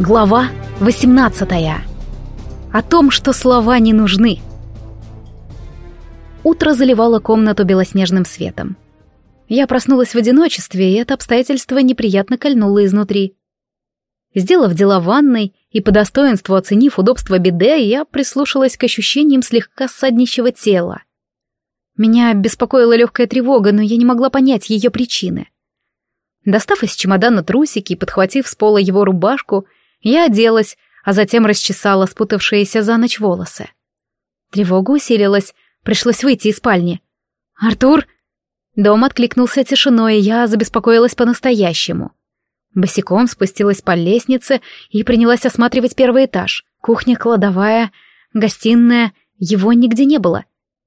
Глава 18. О том, что слова не нужны. Утро заливало комнату белоснежным светом. Я проснулась в одиночестве, и это обстоятельство неприятно кольнуло изнутри. Сделав дела в ванной и по достоинству оценив удобство биде, я прислушалась к ощущениям слегка ссаднищего тела. Меня беспокоила легкая тревога, но я не могла понять ее причины. Достав из чемодана трусики и подхватив с пола его рубашку, я оделась, а затем расчесала спутавшиеся за ночь волосы. Тревога усилилась, пришлось выйти из спальни. «Артур!» Дом откликнулся тишиной, и я забеспокоилась по-настоящему. Босиком спустилась по лестнице и принялась осматривать первый этаж. Кухня, кладовая, гостиная, его нигде не было.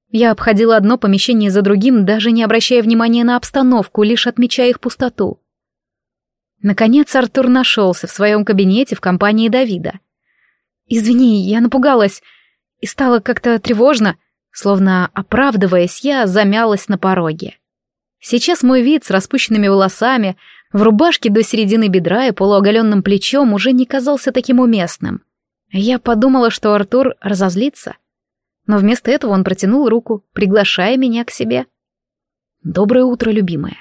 Я обходила одно помещение за другим, даже не обращая внимания на обстановку, лишь отмечая их пустоту. Наконец Артур нашелся в своем кабинете в компании Давида. «Извини, я напугалась и стало как-то тревожно», словно оправдываясь, я замялась на пороге. Сейчас мой вид с распущенными волосами, в рубашке до середины бедра и полуоголенным плечом уже не казался таким уместным. Я подумала, что Артур разозлится. Но вместо этого он протянул руку, приглашая меня к себе. «Доброе утро, любимая».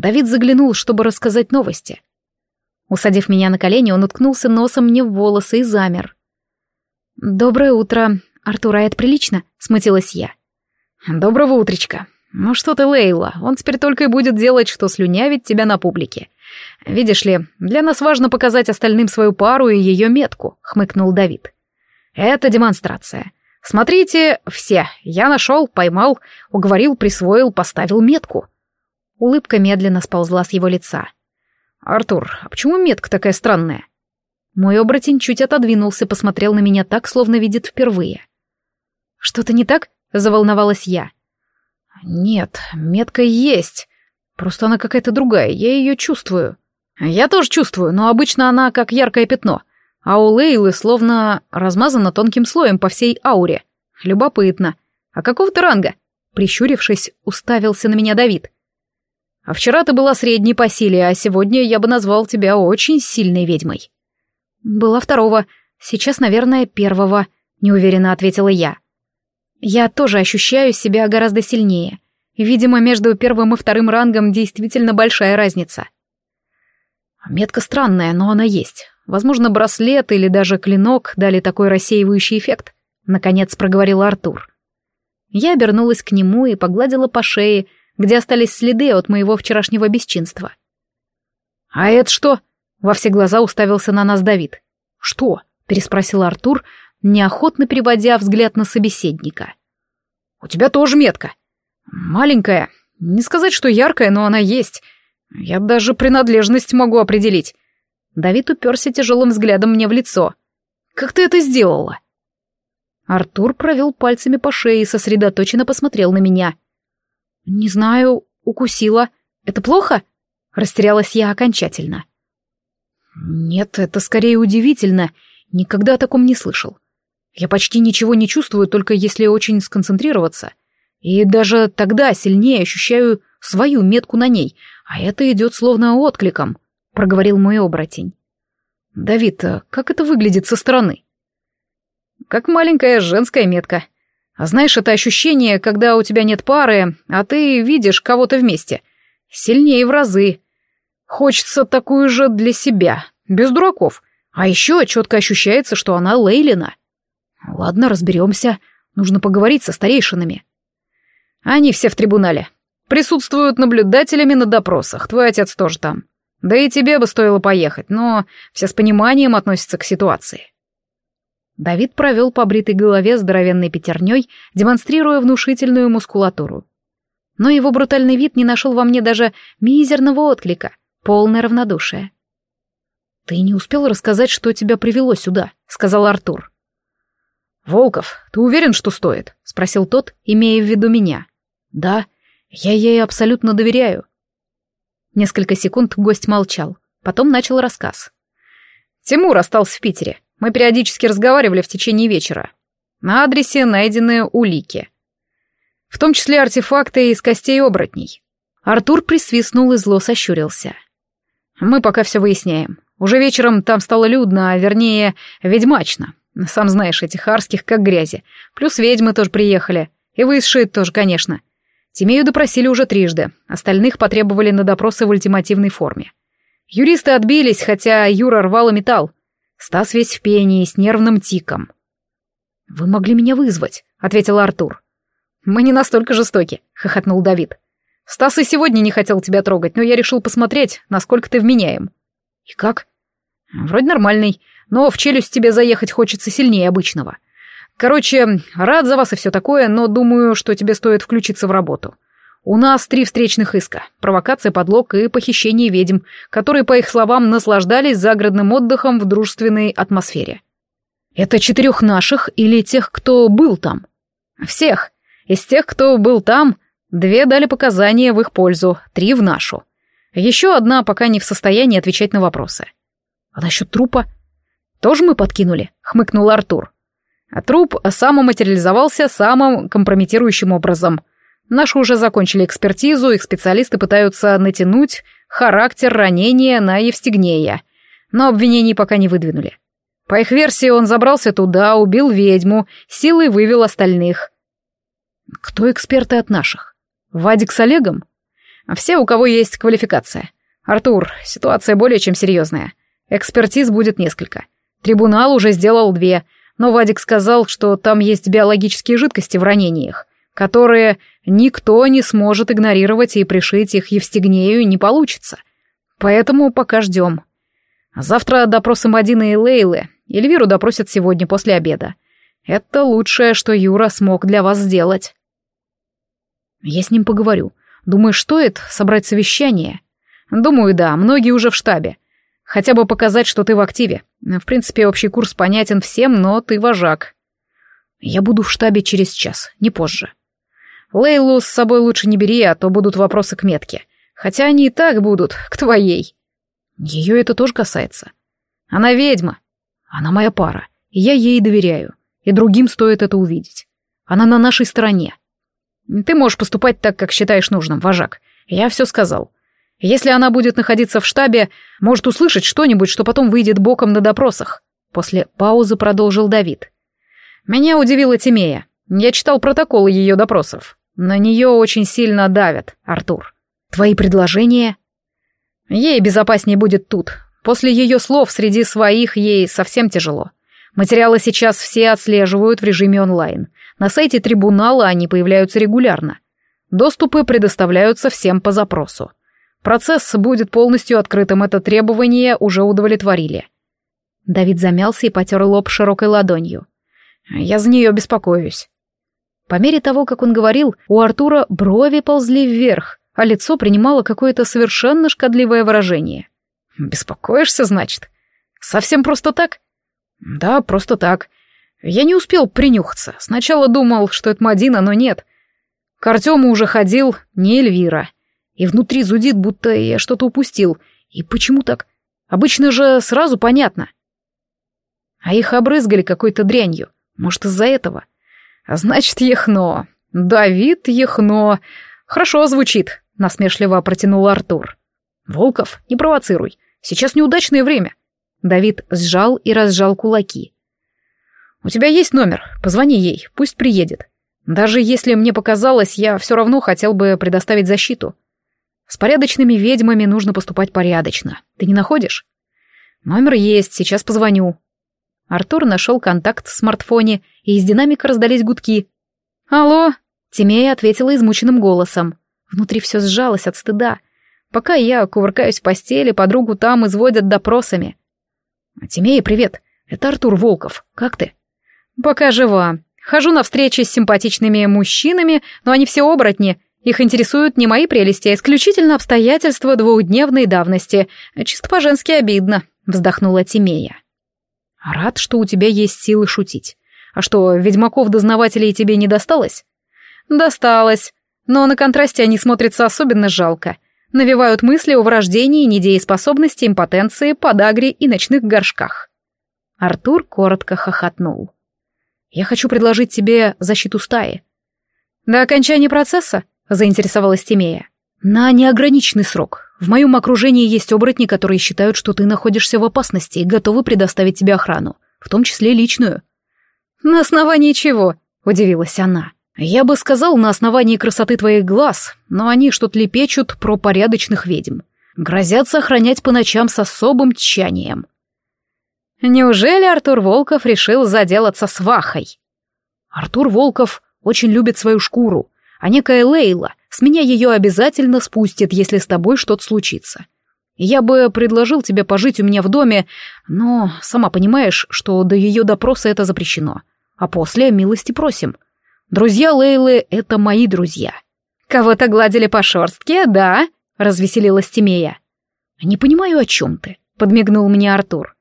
Давид заглянул, чтобы рассказать новости. Усадив меня на колени, он уткнулся носом мне в волосы и замер. «Доброе утро, Артур, а это прилично?» — смутилась я. «Доброго утречка. Ну что ты, Лейла, он теперь только и будет делать, что слюнявить тебя на публике. Видишь ли, для нас важно показать остальным свою пару и ее метку», — хмыкнул Давид. «Это демонстрация. Смотрите, все. Я нашел, поймал, уговорил, присвоил, поставил метку. Улыбка медленно сползла с его лица. «Артур, а почему метка такая странная?» Мой оборотень чуть отодвинулся, посмотрел на меня так, словно видит впервые. «Что-то не так?» — заволновалась я. «Нет, метка есть. Просто она какая-то другая, я ее чувствую». «Я тоже чувствую, но обычно она как яркое пятно, а у Лейлы словно размазана тонким слоем по всей ауре. Любопытно. А какого ты ранга?» Прищурившись, уставился на меня Давид. А вчера ты была средней по силе, а сегодня я бы назвал тебя очень сильной ведьмой». «Была второго, сейчас, наверное, первого», — неуверенно ответила я. «Я тоже ощущаю себя гораздо сильнее. Видимо, между первым и вторым рангом действительно большая разница». «Метка странная, но она есть. Возможно, браслет или даже клинок дали такой рассеивающий эффект», — наконец проговорил Артур. Я обернулась к нему и погладила по шее, — где остались следы от моего вчерашнего бесчинства. «А это что?» — во все глаза уставился на нас Давид. «Что?» — переспросил Артур, неохотно переводя взгляд на собеседника. «У тебя тоже метка. Маленькая. Не сказать, что яркая, но она есть. Я даже принадлежность могу определить». Давид уперся тяжелым взглядом мне в лицо. «Как ты это сделала?» Артур провел пальцами по шее и сосредоточенно посмотрел на меня — «Не знаю, укусила. Это плохо?» Растерялась я окончательно. «Нет, это скорее удивительно. Никогда о таком не слышал. Я почти ничего не чувствую, только если очень сконцентрироваться. И даже тогда сильнее ощущаю свою метку на ней, а это идет словно откликом», — проговорил мой оборотень. «Давид, а как это выглядит со стороны?» «Как маленькая женская метка», а знаешь, это ощущение, когда у тебя нет пары, а ты видишь кого-то вместе. Сильнее в разы. Хочется такую же для себя, без дураков. А еще четко ощущается, что она Лейлина. Ладно, разберемся. Нужно поговорить со старейшинами. Они все в трибунале. Присутствуют наблюдателями на допросах. Твой отец тоже там. Да и тебе бы стоило поехать, но все с пониманием относятся к ситуации. Давид провел по бритой голове здоровенной пятерней, демонстрируя внушительную мускулатуру. Но его брутальный вид не нашел во мне даже мизерного отклика, полное равнодушие. «Ты не успел рассказать, что тебя привело сюда», — сказал Артур. «Волков, ты уверен, что стоит?» — спросил тот, имея в виду меня. «Да, я ей абсолютно доверяю». Несколько секунд гость молчал, потом начал рассказ. «Тимур остался в Питере. Мы периодически разговаривали в течение вечера. На адресе найдены улики. В том числе артефакты из костей оборотней. Артур присвистнул и зло сощурился. Мы пока все выясняем. Уже вечером там стало людно, а вернее, ведьмачно. Сам знаешь, этих арских как грязи. Плюс ведьмы тоже приехали. И вы из Шит тоже, конечно. Тимею допросили уже трижды. Остальных потребовали на допросы в ультимативной форме. Юристы отбились, хотя Юра рвал и металл. Стас весь в пении, с нервным тиком. «Вы могли меня вызвать», — ответил Артур. «Мы не настолько жестоки», — хохотнул Давид. «Стас и сегодня не хотел тебя трогать, но я решил посмотреть, насколько ты вменяем». «И как?» «Вроде нормальный, но в челюсть тебе заехать хочется сильнее обычного. Короче, рад за вас и все такое, но думаю, что тебе стоит включиться в работу. У нас три встречных иска. Провокация, подлог и похищение ведьм, которые, по их словам, наслаждались загородным отдыхом в дружественной атмосфере. Это четырех наших или тех, кто был там? Всех. Из тех, кто был там, две дали показания в их пользу, три в нашу. Еще одна пока не в состоянии отвечать на вопросы. А насчет трупа? Тоже мы подкинули, хмыкнул Артур. А труп самоматериализовался самым компрометирующим образом. Наши уже закончили экспертизу, их специалисты пытаются натянуть характер ранения на Евстигнея, но обвинений пока не выдвинули. По их версии, он забрался туда, убил ведьму, силой вывел остальных. Кто эксперты от наших? Вадик с Олегом? Все, у кого есть квалификация. Артур, ситуация более чем серьезная. Экспертиз будет несколько. Трибунал уже сделал две, но Вадик сказал, что там есть биологические жидкости в ранениях которые никто не сможет игнорировать и пришить их Евстигнею не получится. Поэтому пока ждем. Завтра допросы Мадины и Лейлы. Эльвиру допросят сегодня после обеда. Это лучшее, что Юра смог для вас сделать. Я с ним поговорю. Думаешь, стоит собрать совещание? Думаю, да, многие уже в штабе. Хотя бы показать, что ты в активе. В принципе, общий курс понятен всем, но ты вожак. Я буду в штабе через час, не позже. Лейлу с собой лучше не бери, а то будут вопросы к метке. Хотя они и так будут, к твоей. Ее это тоже касается. Она ведьма. Она моя пара, и я ей доверяю. И другим стоит это увидеть. Она на нашей стороне. Ты можешь поступать так, как считаешь нужным, вожак. Я все сказал. Если она будет находиться в штабе, может услышать что-нибудь, что потом выйдет боком на допросах. После паузы продолжил Давид. Меня удивила Тимея. Я читал протоколы ее допросов. На нее очень сильно давят, Артур. Твои предложения? Ей безопаснее будет тут. После ее слов среди своих ей совсем тяжело. Материалы сейчас все отслеживают в режиме онлайн. На сайте трибунала они появляются регулярно. Доступы предоставляются всем по запросу. Процесс будет полностью открытым, это требование уже удовлетворили. Давид замялся и потер лоб широкой ладонью. Я за нее беспокоюсь. По мере того, как он говорил, у Артура брови ползли вверх, а лицо принимало какое-то совершенно шкодливое выражение. «Беспокоишься, значит? Совсем просто так?» «Да, просто так. Я не успел принюхаться. Сначала думал, что это Мадина, но нет. К Артему уже ходил не Эльвира. И внутри зудит, будто я что-то упустил. И почему так? Обычно же сразу понятно. А их обрызгали какой-то дрянью. Может, из-за этого? А значит, Ехно. Давид Ехно. Хорошо звучит, насмешливо протянул Артур. Волков, не провоцируй. Сейчас неудачное время. Давид сжал и разжал кулаки. У тебя есть номер? Позвони ей, пусть приедет. Даже если мне показалось, я все равно хотел бы предоставить защиту. С порядочными ведьмами нужно поступать порядочно. Ты не находишь? Номер есть, сейчас позвоню. Артур нашел контакт в смартфоне, и из динамика раздались гудки. «Алло?» — Тимея ответила измученным голосом. Внутри все сжалось от стыда. Пока я кувыркаюсь в постели, подругу там изводят допросами. «Тимея, привет. Это Артур Волков. Как ты?» «Пока жива. Хожу на встречи с симпатичными мужчинами, но они все оборотни. Их интересуют не мои прелести, а исключительно обстоятельства двухдневной давности. Чисто по-женски обидно», — вздохнула Тимея. Рад, что у тебя есть силы шутить. А что, ведьмаков-дознавателей тебе не досталось? Досталось. Но на контрасте они смотрятся особенно жалко. Навевают мысли о врождении, недееспособности, импотенции, подагре и ночных горшках. Артур коротко хохотнул. «Я хочу предложить тебе защиту стаи». «До окончания процесса?» — заинтересовалась Тимея. «На неограниченный срок. В моем окружении есть оборотни, которые считают, что ты находишься в опасности и готовы предоставить тебе охрану, в том числе личную». «На основании чего?» — удивилась она. «Я бы сказал, на основании красоты твоих глаз, но они что-то лепечут про порядочных ведьм. Грозятся охранять по ночам с особым тщанием». Неужели Артур Волков решил заделаться свахой? Артур Волков очень любит свою шкуру, а некая Лейла с меня ее обязательно спустит, если с тобой что-то случится. Я бы предложил тебе пожить у меня в доме, но сама понимаешь, что до ее допроса это запрещено. А после милости просим. Друзья Лейлы — это мои друзья. Кого-то гладили по шорстке, да? Развеселилась Тимея. Не понимаю, о чем ты, подмигнул мне Артур.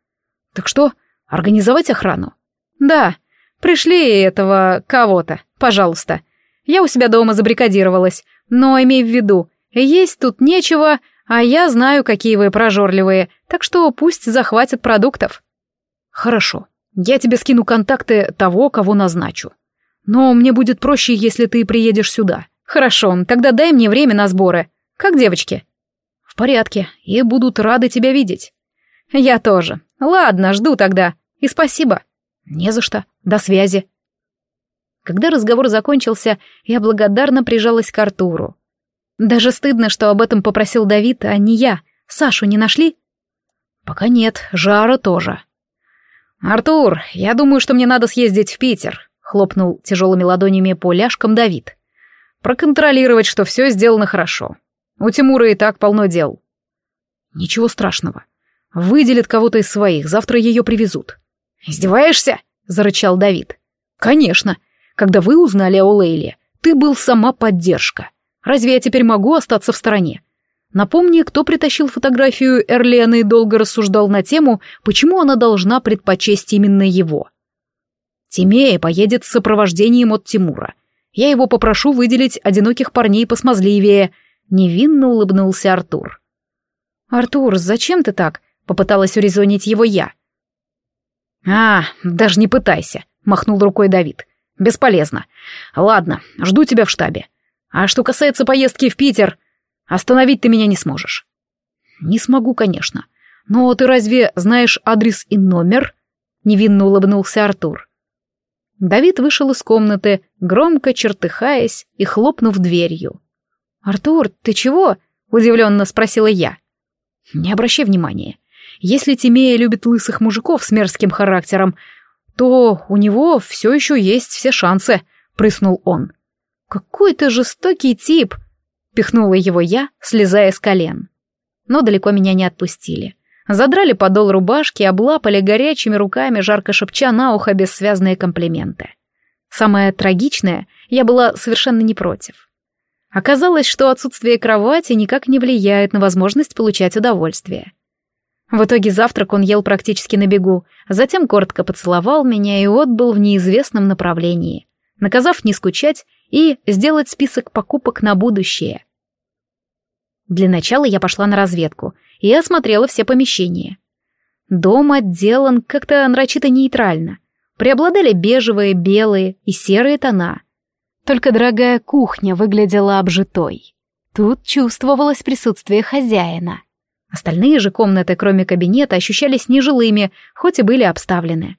Так что, организовать охрану? Да, пришли этого кого-то, пожалуйста. Я у себя дома забрикадировалась, но имей в виду, есть тут нечего, а я знаю, какие вы прожорливые, так что пусть захватят продуктов. Хорошо, я тебе скину контакты того, кого назначу. Но мне будет проще, если ты приедешь сюда. Хорошо, тогда дай мне время на сборы. Как девочки? В порядке, и будут рады тебя видеть. Я тоже. Ладно, жду тогда. И спасибо. Не за что. До связи. Когда разговор закончился, я благодарно прижалась к Артуру. Даже стыдно, что об этом попросил Давид, а не я. Сашу не нашли? Пока нет, Жара тоже. Артур, я думаю, что мне надо съездить в Питер, хлопнул тяжелыми ладонями по ляжкам Давид. Проконтролировать, что все сделано хорошо. У Тимура и так полно дел. Ничего страшного. Выделит кого-то из своих, завтра ее привезут. «Издеваешься?» — зарычал Давид. «Конечно. Когда вы узнали о Лейле, ты был сама поддержка. Разве я теперь могу остаться в стороне? Напомни, кто притащил фотографию Эрлены и долго рассуждал на тему, почему она должна предпочесть именно его. Тимея поедет с сопровождением от Тимура. Я его попрошу выделить одиноких парней посмазливее. Невинно улыбнулся Артур. «Артур, зачем ты так?» — попыталась урезонить его я. «А, даже не пытайся», — махнул рукой Давид. «Бесполезно. Ладно, жду тебя в штабе. А что касается поездки в Питер, остановить ты меня не сможешь. Не смогу, конечно. Но ты разве знаешь адрес и номер? Невинно улыбнулся Артур. Давид вышел из комнаты, громко чертыхаясь и хлопнув дверью. «Артур, ты чего?» — удивленно спросила я. «Не обращай внимания. Если Тимея любит лысых мужиков с мерзким характером, то у него все еще есть все шансы», — прыснул он. «Какой ты жестокий тип!» — пихнула его я, слезая с колен. Но далеко меня не отпустили. Задрали подол рубашки, облапали горячими руками, жарко шепча на ухо бессвязные комплименты. Самое трагичное, я была совершенно не против. Оказалось, что отсутствие кровати никак не влияет на возможность получать удовольствие. В итоге завтрак он ел практически на бегу, затем коротко поцеловал меня и отбыл в неизвестном направлении, наказав не скучать и сделать список покупок на будущее. Для начала я пошла на разведку и осмотрела все помещения. Дом отделан как-то нарочито нейтрально. Преобладали бежевые, белые и серые тона. Только дорогая кухня выглядела обжитой. Тут чувствовалось присутствие хозяина. Остальные же комнаты, кроме кабинета, ощущались нежилыми, хоть и были обставлены.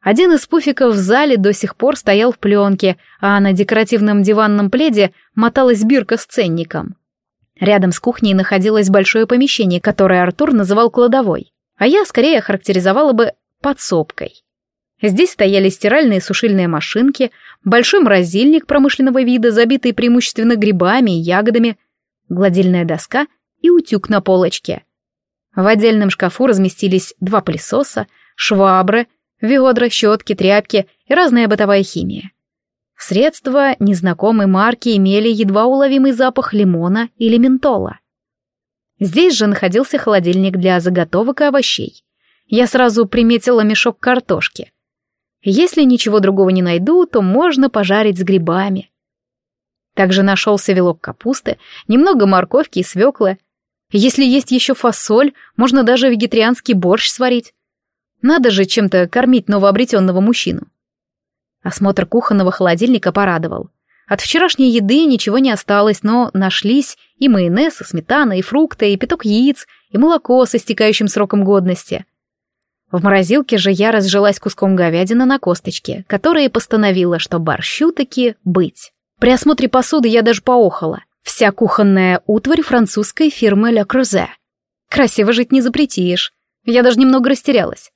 Один из пуфиков в зале до сих пор стоял в пленке, а на декоративном диванном пледе моталась бирка с ценником. Рядом с кухней находилось большое помещение, которое Артур называл кладовой, а я скорее характеризовала бы подсобкой. Здесь стояли стиральные и сушильные машинки, большой морозильник промышленного вида, забитый преимущественно грибами и ягодами, гладильная доска и утюг на полочке. В отдельном шкафу разместились два пылесоса, швабры, ведра, щетки, тряпки и разная бытовая химия. Средства незнакомой марки имели едва уловимый запах лимона или ментола. Здесь же находился холодильник для заготовок и овощей. Я сразу приметила мешок картошки. Если ничего другого не найду, то можно пожарить с грибами. Также нашелся вилок капусты, немного морковки и свеклы. Если есть еще фасоль, можно даже вегетарианский борщ сварить. Надо же чем-то кормить новообретенного мужчину. Осмотр кухонного холодильника порадовал. От вчерашней еды ничего не осталось, но нашлись и майонез, и сметана, и фрукты, и пяток яиц, и молоко с истекающим сроком годности. В морозилке же я разжилась куском говядины на косточке, которая постановила, что борщу таки быть. При осмотре посуды я даже поохала. Вся кухонная утварь французской фирмы «Ля Крузе». Красиво жить не запретишь. Я даже немного растерялась.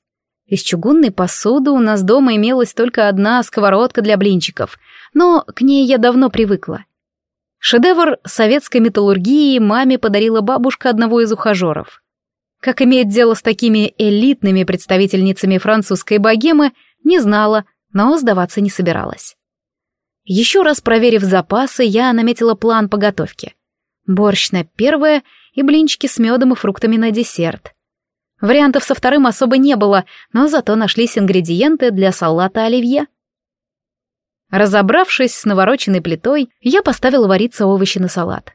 Из чугунной посуды у нас дома имелась только одна сковородка для блинчиков, но к ней я давно привыкла. Шедевр советской металлургии маме подарила бабушка одного из ухажеров. Как иметь дело с такими элитными представительницами французской богемы, не знала, но сдаваться не собиралась. Еще раз проверив запасы, я наметила план по готовке. Борщ на первое и блинчики с медом и фруктами на десерт. Вариантов со вторым особо не было, но зато нашлись ингредиенты для салата оливье. Разобравшись с навороченной плитой, я поставила вариться овощи на салат.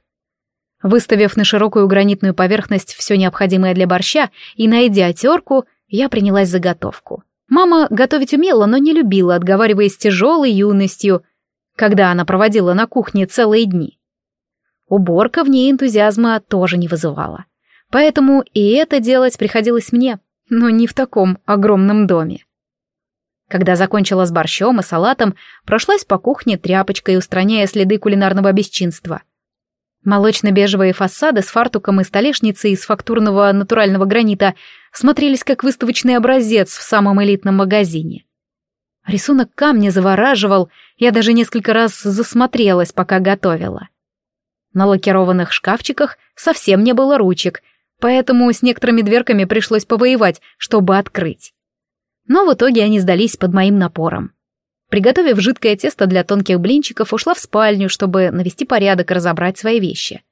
Выставив на широкую гранитную поверхность все необходимое для борща и найдя терку, я принялась за готовку. Мама готовить умела, но не любила, отговариваясь тяжелой юностью, когда она проводила на кухне целые дни. Уборка в ней энтузиазма тоже не вызывала. Поэтому и это делать приходилось мне, но не в таком огромном доме. Когда закончила с борщом и салатом, прошлась по кухне тряпочкой, устраняя следы кулинарного бесчинства. Молочно-бежевые фасады с фартуком и столешницей из фактурного натурального гранита смотрелись как выставочный образец в самом элитном магазине. Рисунок камня завораживал, я даже несколько раз засмотрелась, пока готовила. На лакированных шкафчиках совсем не было ручек, поэтому с некоторыми дверками пришлось повоевать, чтобы открыть. Но в итоге они сдались под моим напором. Приготовив жидкое тесто для тонких блинчиков, ушла в спальню, чтобы навести порядок и разобрать свои вещи.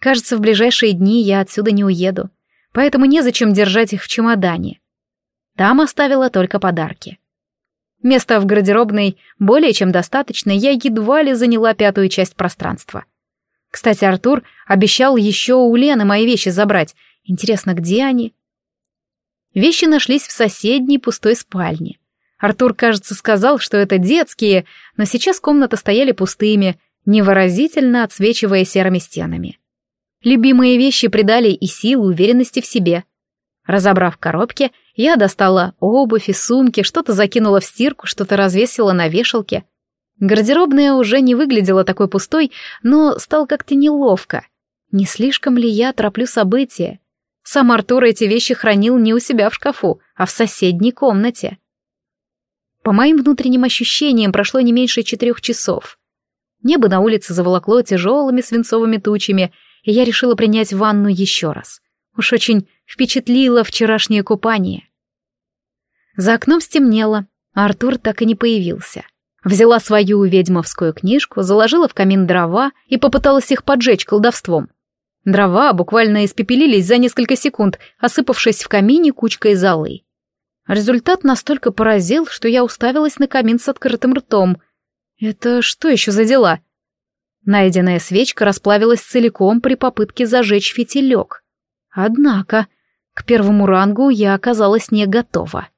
Кажется, в ближайшие дни я отсюда не уеду, поэтому незачем держать их в чемодане. Там оставила только подарки. Места в гардеробной более чем достаточно, я едва ли заняла пятую часть пространства. Кстати, Артур обещал еще у Лены мои вещи забрать. Интересно, где они? Вещи нашлись в соседней пустой спальне. Артур, кажется, сказал, что это детские, но сейчас комнаты стояли пустыми, невыразительно отсвечивая серыми стенами. Любимые вещи придали и силу, уверенности в себе. Разобрав коробки, я достала обувь и сумки, что-то закинула в стирку, что-то развесила на вешалке. Гардеробная уже не выглядела такой пустой, но стал как-то неловко. Не слишком ли я тороплю события? Сам Артур эти вещи хранил не у себя в шкафу, а в соседней комнате. По моим внутренним ощущениям прошло не меньше четырех часов. Небо на улице заволокло тяжелыми свинцовыми тучами, и я решила принять ванну еще раз. Уж очень впечатлило вчерашнее купание. За окном стемнело, а Артур так и не появился. Взяла свою ведьмовскую книжку, заложила в камин дрова и попыталась их поджечь колдовством. Дрова буквально испепелились за несколько секунд, осыпавшись в камине кучкой золы. Результат настолько поразил, что я уставилась на камин с открытым ртом. Это что еще за дела? Найденная свечка расплавилась целиком при попытке зажечь фитилек. Однако, к первому рангу я оказалась не готова.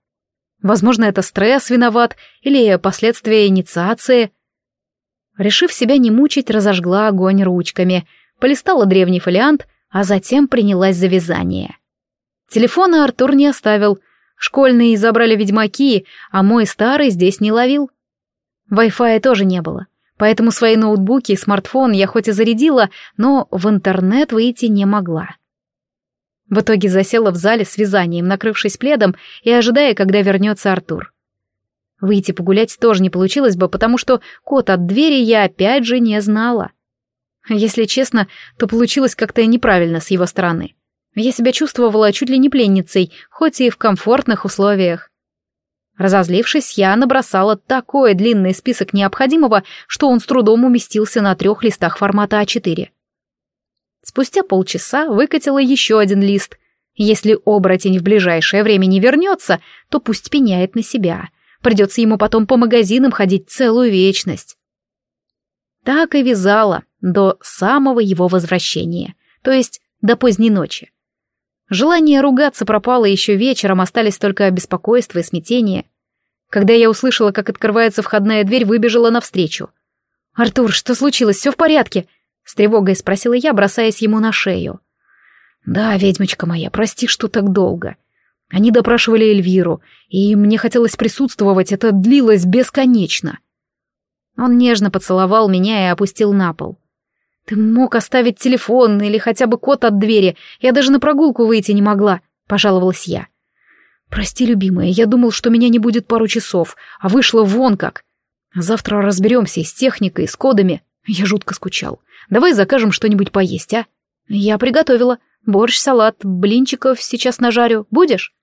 Возможно, это стресс виноват или последствия инициации. Решив себя не мучить, разожгла огонь ручками — полистала древний фолиант, а затем принялась за вязание. Телефона Артур не оставил, школьные забрали ведьмаки, а мой старый здесь не ловил. Wi-Fi тоже не было, поэтому свои ноутбуки и смартфон я хоть и зарядила, но в интернет выйти не могла. В итоге засела в зале с вязанием, накрывшись пледом и ожидая, когда вернется Артур. Выйти погулять тоже не получилось бы, потому что код от двери я опять же не знала. Если честно, то получилось как-то неправильно с его стороны. Я себя чувствовала чуть ли не пленницей, хоть и в комфортных условиях. Разозлившись, я набросала такой длинный список необходимого, что он с трудом уместился на трех листах формата А4. Спустя полчаса выкатила еще один лист. Если оборотень в ближайшее время не вернется, то пусть пеняет на себя. Придется ему потом по магазинам ходить целую вечность. Так и вязала, до самого его возвращения, то есть до поздней ночи. Желание ругаться пропало еще вечером, остались только беспокойство и смятение. Когда я услышала, как открывается входная дверь, выбежала навстречу. «Артур, что случилось? Все в порядке?» — с тревогой спросила я, бросаясь ему на шею. «Да, ведьмочка моя, прости, что так долго. Они допрашивали Эльвиру, и мне хотелось присутствовать, это длилось бесконечно». Он нежно поцеловал меня и опустил на пол. «Ты мог оставить телефон или хотя бы код от двери, я даже на прогулку выйти не могла», — пожаловалась я. «Прости, любимая, я думал, что меня не будет пару часов, а вышло вон как. Завтра разберемся и с техникой, и с кодами. Я жутко скучал. Давай закажем что-нибудь поесть, а?» «Я приготовила. Борщ, салат, блинчиков сейчас нажарю. Будешь?»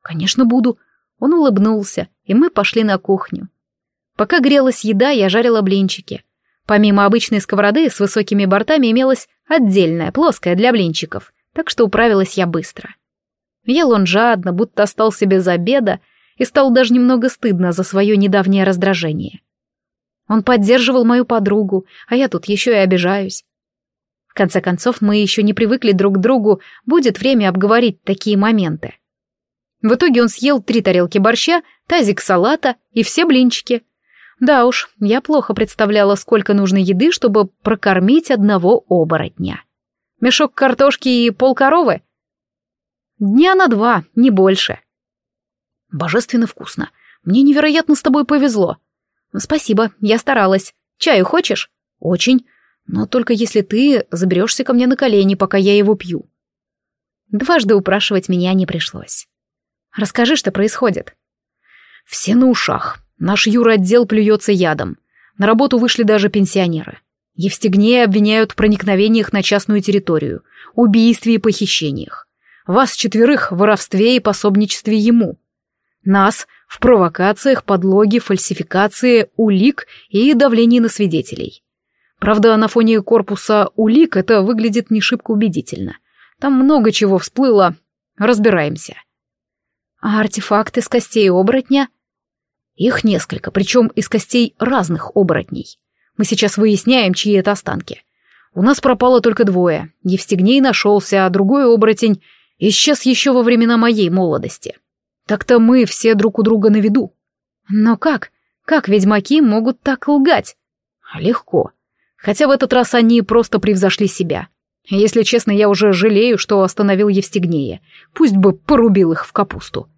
«Конечно, буду». Он улыбнулся, и мы пошли на кухню. Пока грелась еда, я жарила блинчики. Помимо обычной сковороды с высокими бортами имелась отдельная, плоская для блинчиков, так что управилась я быстро. Ел он жадно, будто остался без обеда, и стал даже немного стыдно за свое недавнее раздражение. Он поддерживал мою подругу, а я тут еще и обижаюсь. В конце концов, мы еще не привыкли друг к другу, будет время обговорить такие моменты. В итоге он съел три тарелки борща, тазик салата и все блинчики. Да уж, я плохо представляла, сколько нужно еды, чтобы прокормить одного оборотня. Мешок картошки и полкоровы? Дня на два, не больше. Божественно вкусно. Мне невероятно с тобой повезло. Спасибо, я старалась. Чаю хочешь? Очень. Но только если ты заберешься ко мне на колени, пока я его пью. Дважды упрашивать меня не пришлось. Расскажи, что происходит. Все на ушах. Наш юротдел плюется ядом. На работу вышли даже пенсионеры. Евстигнея обвиняют в проникновениях на частную территорию, убийстве и похищениях. Вас четверых в воровстве и пособничестве ему. Нас в провокациях, подлоге, фальсификации, улик и давлении на свидетелей. Правда, на фоне корпуса улик это выглядит не шибко убедительно. Там много чего всплыло. Разбираемся. А артефакты с костей оборотня? Их несколько, причем из костей разных оборотней. Мы сейчас выясняем, чьи это останки. У нас пропало только двое. Евстигней нашелся, а другой оборотень исчез еще во времена моей молодости. Так-то мы все друг у друга на виду. Но как? Как ведьмаки могут так лгать? Легко. Хотя в этот раз они просто превзошли себя. Если честно, я уже жалею, что остановил Евстигнея. Пусть бы порубил их в капусту.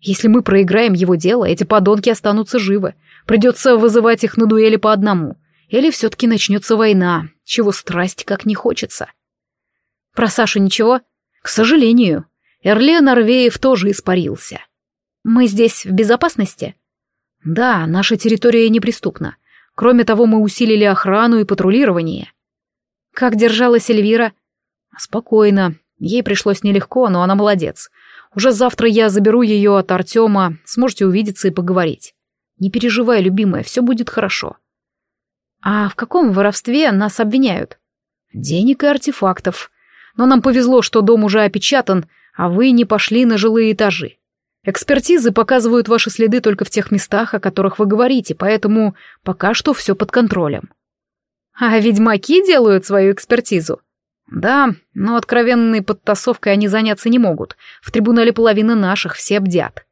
Если мы проиграем его дело, эти подонки останутся живы. Придется вызывать их на дуэли по одному. Или все-таки начнется война, чего страсть как не хочется. Про Сашу ничего? К сожалению. Эрле Норвеев тоже испарился. Мы здесь в безопасности? Да, наша территория неприступна. Кроме того, мы усилили охрану и патрулирование. Как держалась Эльвира? Спокойно. Ей пришлось нелегко, но она молодец. Уже завтра я заберу ее от Артема, сможете увидеться и поговорить. Не переживай, любимая, все будет хорошо. А в каком воровстве нас обвиняют? Денег и артефактов. Но нам повезло, что дом уже опечатан, а вы не пошли на жилые этажи. Экспертизы показывают ваши следы только в тех местах, о которых вы говорите, поэтому пока что все под контролем. А ведьмаки делают свою экспертизу? Да, но откровенной подтасовкой они заняться не могут. В трибунале половина наших, все обдят.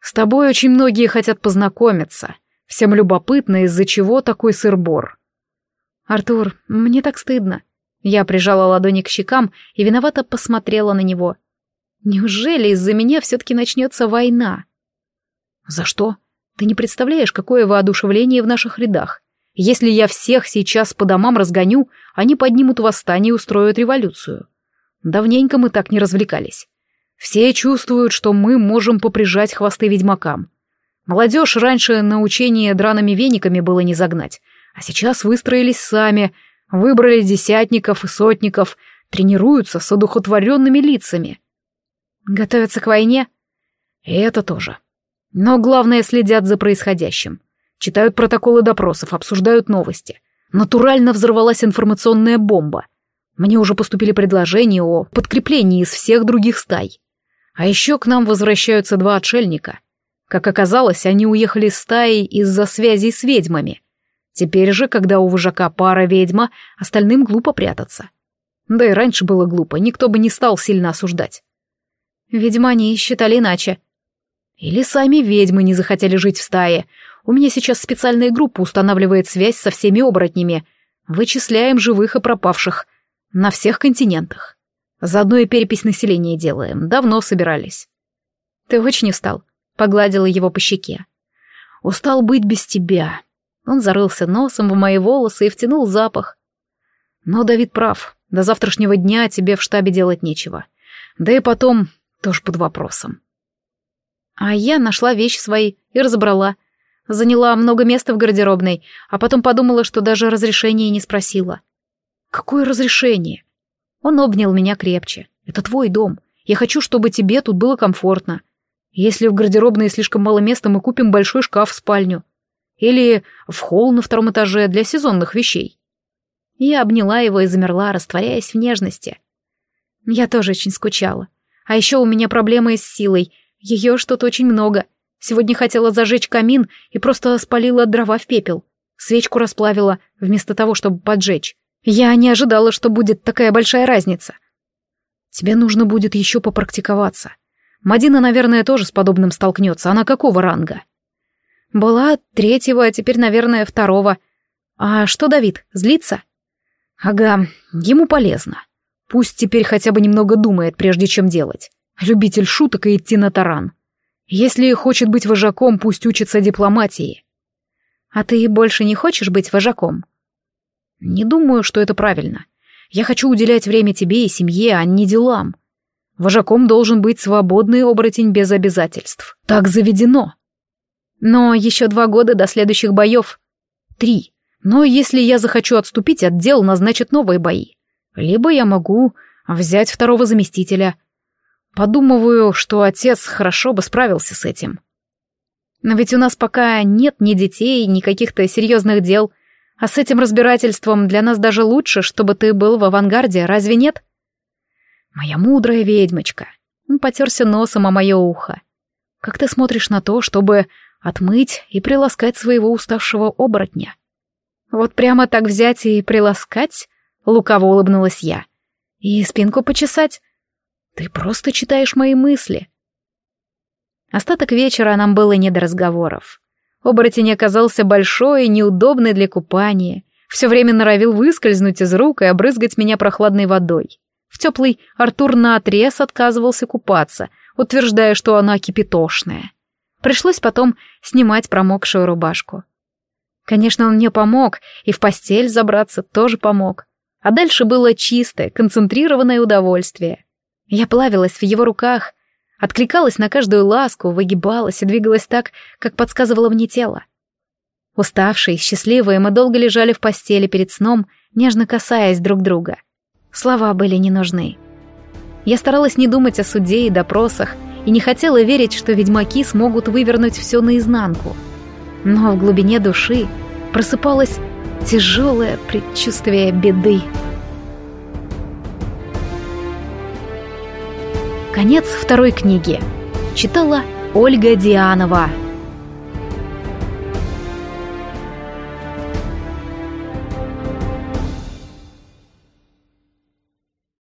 С тобой очень многие хотят познакомиться. Всем любопытно, из-за чего такой сыр-бор. Артур, мне так стыдно. Я прижала ладони к щекам и виновато посмотрела на него. Неужели из-за меня все-таки начнется война? За что? Ты не представляешь, какое воодушевление в наших рядах. Если я всех сейчас по домам разгоню, они поднимут восстание и устроят революцию. Давненько мы так не развлекались. Все чувствуют, что мы можем поприжать хвосты ведьмакам. Молодежь раньше на учение драными вениками было не загнать, а сейчас выстроились сами, выбрали десятников и сотников, тренируются с одухотворенными лицами. Готовятся к войне? И это тоже. Но главное, следят за происходящим. Читают протоколы допросов, обсуждают новости. Натурально взорвалась информационная бомба. Мне уже поступили предложения о подкреплении из всех других стай. А еще к нам возвращаются два отшельника. Как оказалось, они уехали из стаи из-за связей с ведьмами. Теперь же, когда у вожака пара ведьма, остальным глупо прятаться. Да и раньше было глупо, никто бы не стал сильно осуждать. Ведьмане считали иначе. Или сами ведьмы не захотели жить в стае. У меня сейчас специальная группа устанавливает связь со всеми оборотнями. Вычисляем живых и пропавших. На всех континентах. Заодно и перепись населения делаем. Давно собирались. Ты очень устал. Погладила его по щеке. Устал быть без тебя. Он зарылся носом в мои волосы и втянул запах. Но Давид прав. До завтрашнего дня тебе в штабе делать нечего. Да и потом тоже под вопросом. А я нашла вещи свои и разобрала. Заняла много места в гардеробной, а потом подумала, что даже разрешения не спросила. «Какое разрешение?» Он обнял меня крепче. «Это твой дом. Я хочу, чтобы тебе тут было комфортно. Если в гардеробной слишком мало места, мы купим большой шкаф в спальню. Или в холл на втором этаже для сезонных вещей». Я обняла его и замерла, растворяясь в нежности. Я тоже очень скучала. А еще у меня проблемы с силой. Ее что-то очень много. Сегодня хотела зажечь камин и просто спалила дрова в пепел. Свечку расплавила, вместо того, чтобы поджечь. Я не ожидала, что будет такая большая разница. Тебе нужно будет еще попрактиковаться. Мадина, наверное, тоже с подобным столкнется. Она какого ранга? Была третьего, а теперь, наверное, второго. А что Давид, злится? Ага, ему полезно. Пусть теперь хотя бы немного думает, прежде чем делать. Любитель шуток и идти на таран. Если хочет быть вожаком, пусть учится дипломатии. А ты больше не хочешь быть вожаком? Не думаю, что это правильно. Я хочу уделять время тебе и семье, а не делам. Вожаком должен быть свободный оборотень без обязательств. Так заведено. Но еще два года до следующих боев. Три. Но если я захочу отступить, отдел назначит новые бои. Либо я могу взять второго заместителя — Подумываю, что отец хорошо бы справился с этим. Но ведь у нас пока нет ни детей, ни каких-то серьезных дел. А с этим разбирательством для нас даже лучше, чтобы ты был в авангарде, разве нет? Моя мудрая ведьмочка. Он потерся носом о мое ухо. Как ты смотришь на то, чтобы отмыть и приласкать своего уставшего оборотня? Вот прямо так взять и приласкать? Лукаво улыбнулась я. И спинку почесать? Ты просто читаешь мои мысли. Остаток вечера нам было не до разговоров. Оборотень оказался большой и неудобный для купания. Все время норовил выскользнуть из рук и обрызгать меня прохладной водой. В теплый Артур наотрез отказывался купаться, утверждая, что она кипятошная. Пришлось потом снимать промокшую рубашку. Конечно, он мне помог, и в постель забраться тоже помог. А дальше было чистое, концентрированное удовольствие. Я плавилась в его руках, откликалась на каждую ласку, выгибалась и двигалась так, как подсказывало мне тело. Уставшие, счастливые, мы долго лежали в постели перед сном, нежно касаясь друг друга. Слова были не нужны. Я старалась не думать о суде и допросах, и не хотела верить, что ведьмаки смогут вывернуть все наизнанку. Но в глубине души просыпалось тяжелое предчувствие беды. Конец второй книги. Читала Ольга Дианова.